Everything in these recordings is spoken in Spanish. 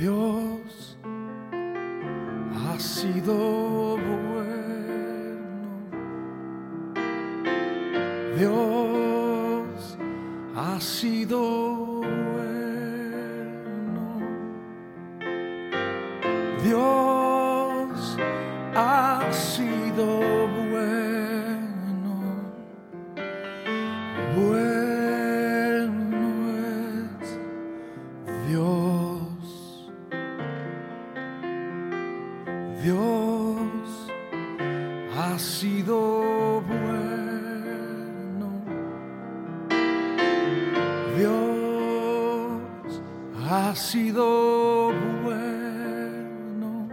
Dios ha sido bueno. Dios ha sido bueno. Dios Dios ha sido bueno.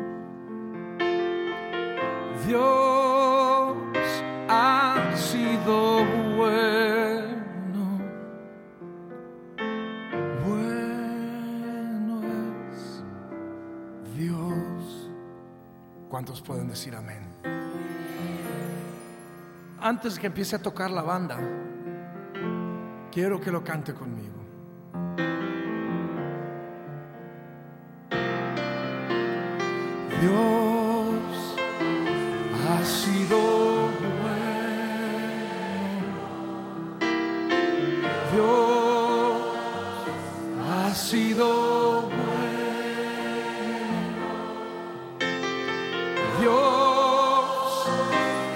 Dios ha sido bueno. Bueno es Dios. ¿Cuántos pueden decir amén? Antes que empiece a tocar la banda, quiero que lo cante conmigo. Dios ha sido bueno. Dios ha sido bueno. Dios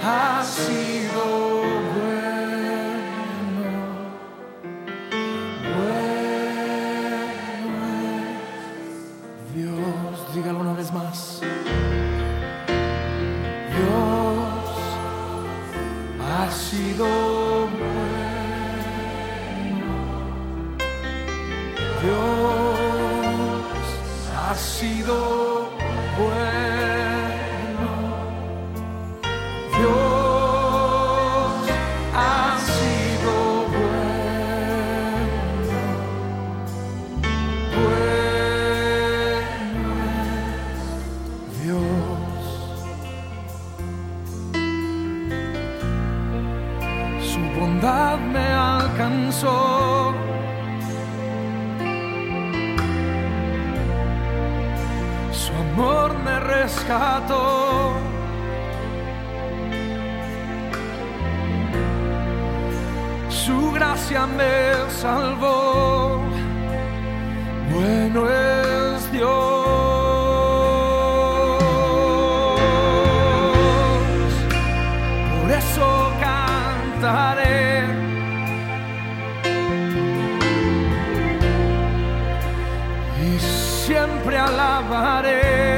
ha sido Dios ha sido bueno. Dios ha sido bueno. Bondad me alcanzó. Su amor me rescató. Su gracia me salvó. Bueno Y siempre alabaré.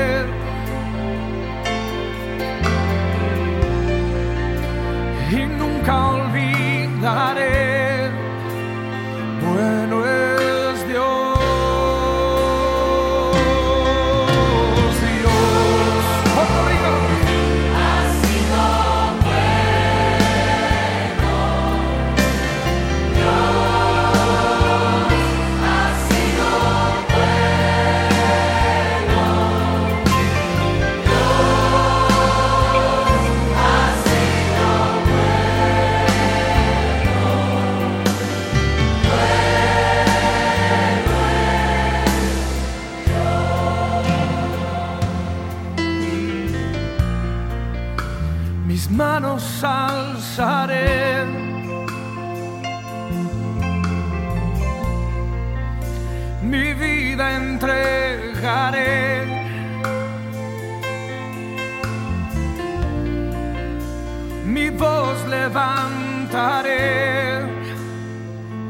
Voz levantaré.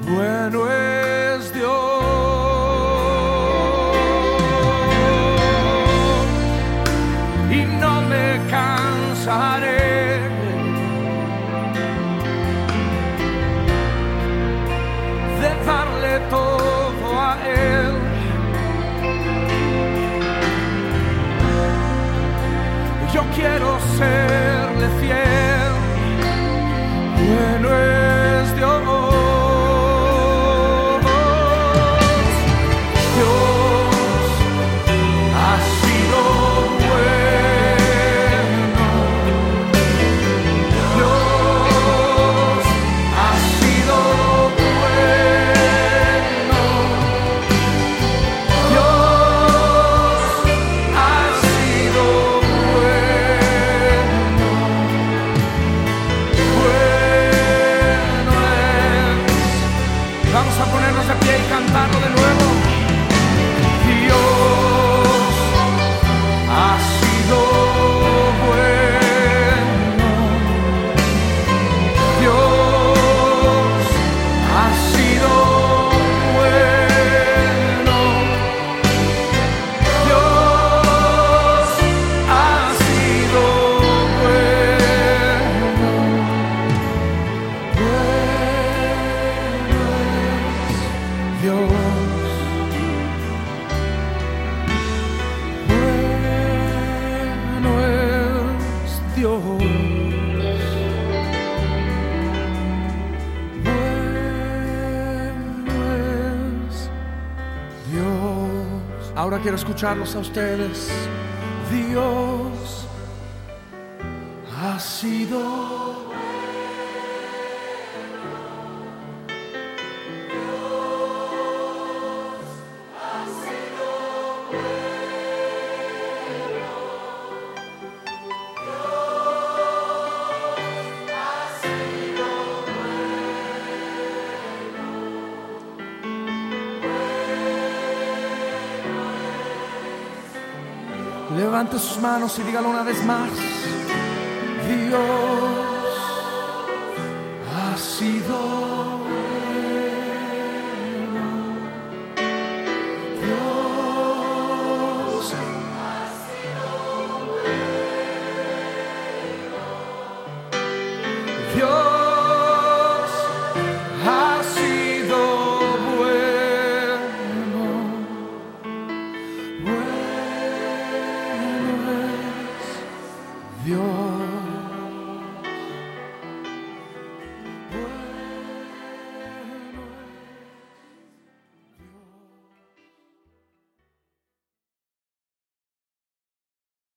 Bueno es Dios y no me cansaré. De darle todo a Él. Yo quiero serle fiel. Dios Ahora quiero escucharlos a ustedes. Dios ha sido. Levante sus manos y dígalo una vez más. Dios ha sido bueno. Dios Dios more.